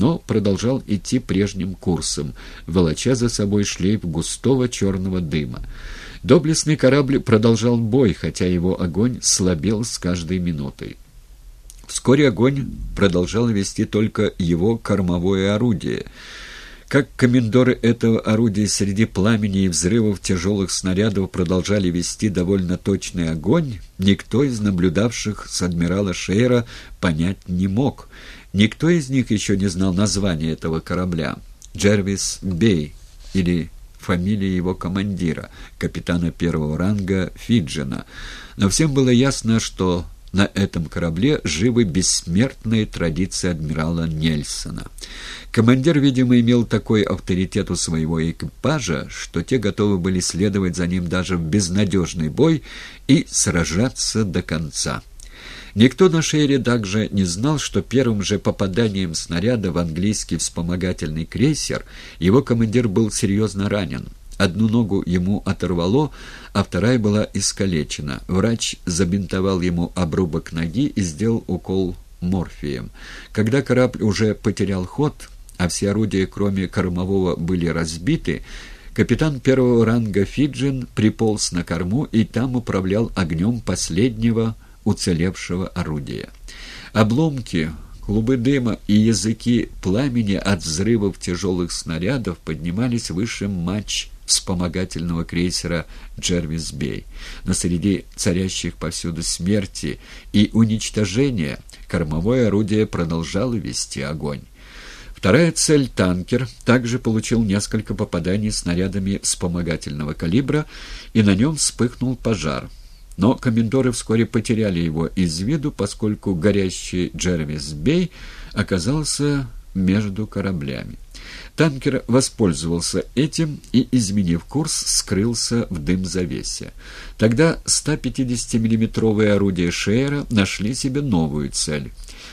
но продолжал идти прежним курсом, волоча за собой шлейф густого черного дыма. Доблестный корабль продолжал бой, хотя его огонь слабел с каждой минутой. Вскоре огонь продолжал вести только его кормовое орудие. Как комендоры этого орудия среди пламени и взрывов тяжелых снарядов продолжали вести довольно точный огонь, никто из наблюдавших с адмирала Шейра понять не мог. Никто из них еще не знал названия этого корабля. Джервис Бей или фамилия его командира, капитана первого ранга Фиджина. Но всем было ясно, что на этом корабле живы бессмертные традиции адмирала Нельсона. Командир, видимо, имел такой авторитет у своего экипажа, что те готовы были следовать за ним даже в безнадежный бой и сражаться до конца. Никто на Шейре также не знал, что первым же попаданием снаряда в английский вспомогательный крейсер его командир был серьезно ранен. Одну ногу ему оторвало, а вторая была искалечена. Врач забинтовал ему обрубок ноги и сделал укол морфием. Когда корабль уже потерял ход, а все орудия, кроме кормового, были разбиты, капитан первого ранга Фиджин приполз на корму и там управлял огнем последнего уцелевшего орудия. Обломки, клубы дыма и языки пламени от взрывов тяжелых снарядов поднимались выше матч вспомогательного крейсера «Джервис Бей». Но среди царящих повсюду смерти и уничтожения кормовое орудие продолжало вести огонь. Вторая цель — танкер — также получил несколько попаданий снарядами вспомогательного калибра, и на нем вспыхнул пожар. Но комендоры вскоре потеряли его из виду, поскольку горящий Джервис Бей оказался между кораблями. Танкер воспользовался этим и, изменив курс, скрылся в дым-завесе. Тогда 150 миллиметровые орудия Шейера нашли себе новую цель.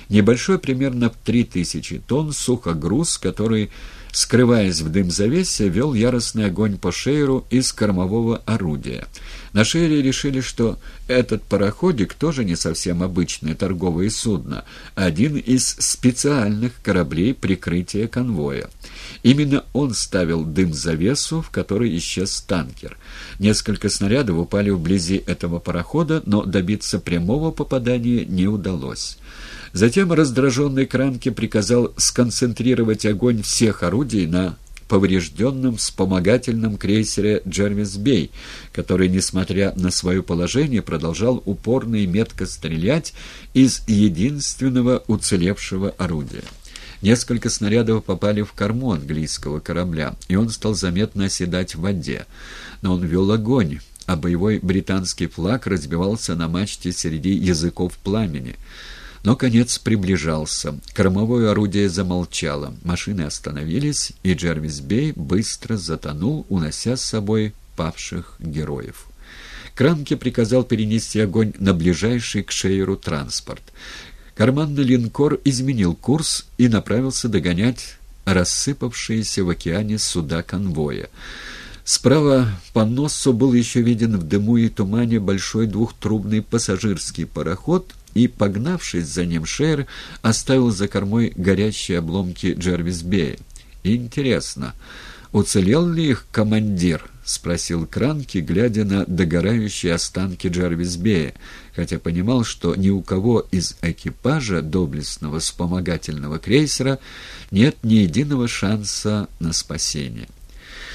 Небольшой, примерно в 3000 тонн, сухогруз, который скрываясь в дым-завесе, вел яростный огонь по Шейру из кормового орудия. На Шейре решили, что этот пароходик тоже не совсем обычное торговое судно, а один из специальных кораблей прикрытия конвоя. Именно он ставил дым-завесу, в которой исчез танкер. Несколько снарядов упали вблизи этого парохода, но добиться прямого попадания не удалось. Затем раздраженный Кранке приказал сконцентрировать огонь всех орудий на поврежденном вспомогательном крейсере «Джервис Бей», который, несмотря на свое положение, продолжал упорно и метко стрелять из единственного уцелевшего орудия. Несколько снарядов попали в корму английского корабля, и он стал заметно оседать в воде. Но он вел огонь, а боевой британский флаг разбивался на мачте среди языков пламени. Но конец приближался. Кормовое орудие замолчало. Машины остановились, и Джервис Бей быстро затонул, унося с собой павших героев. Кранке приказал перенести огонь на ближайший к Шейеру транспорт. Карманный линкор изменил курс и направился догонять рассыпавшиеся в океане суда конвоя. Справа по носу был еще виден в дыму и тумане большой двухтрубный пассажирский пароход, и, погнавшись за ним, Шейр оставил за кормой горящие обломки Джервис Бея. «Интересно, уцелел ли их командир?» — спросил Кранки, глядя на догорающие останки Джервис Бея, хотя понимал, что ни у кого из экипажа доблестного вспомогательного крейсера нет ни единого шанса на спасение.